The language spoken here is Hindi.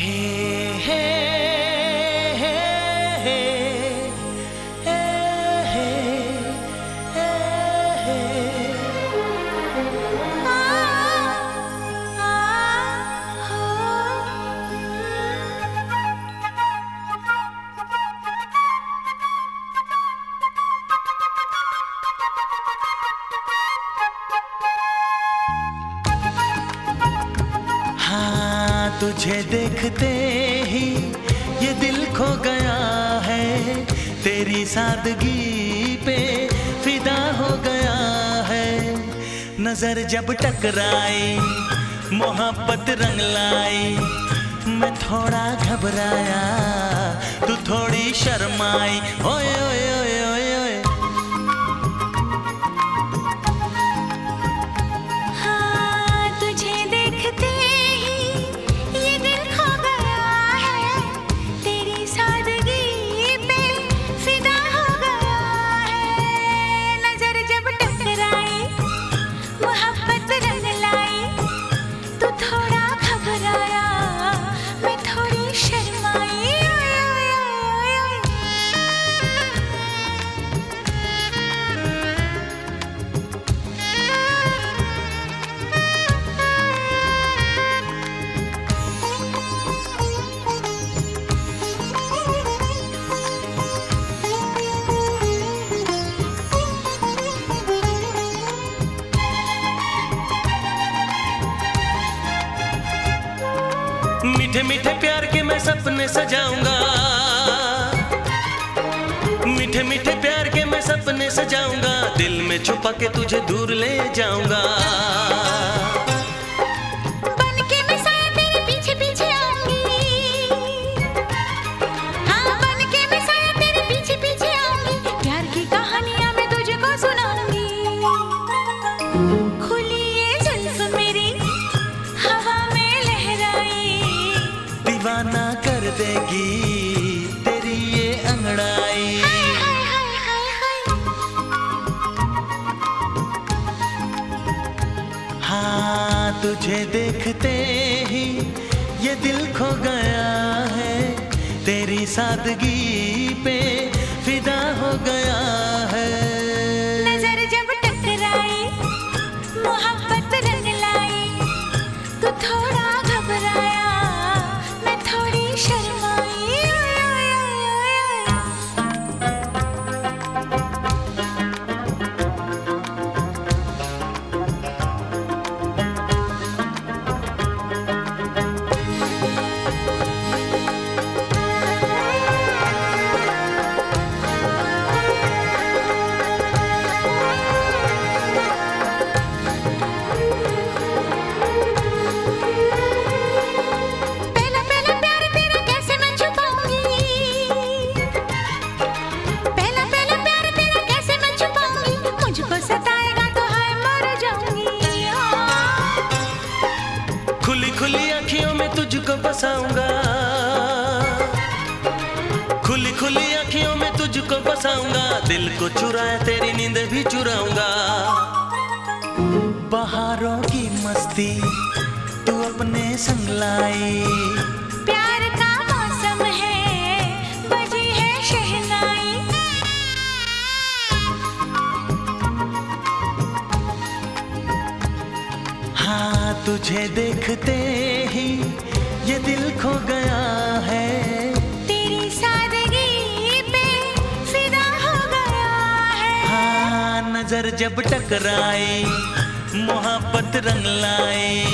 हे तुझे देखते ही ये दिल खो गया है। तेरी सादगी पे फिदा हो गया है। नज़र जब टकराई, मोहब्बत रंग लाई, मैं थोड़ा घबराया, तू थोड़ी शर्माई, ओए ओए ओए। मीठे मीठे प्यार के मैं सपने सजाऊँगा। मीठे मीठे प्यार के मैं सपने सजाऊँगा। दिल में छुपा के तुझे दूर ले जाऊँगा। देगी तेरी ये अंगड़ाई। हाँ तुझे देखते ही ये दिल खो गया है। तेरी सादगी पे तुझको बसाऊँगा। खुली खुली आंखियों में तुझको बसाऊँगा। दिल को चुराए, तेरी नींद भी चुराऊँगा। बहारों की मस्ती, तू अपने संग लाई। तुझे देखते ही ये दिल खो गया है। तेरी सादगी पे फिदा हो गया है। हाँ नज़र जब टकराए मोहब्बत रंग लाई।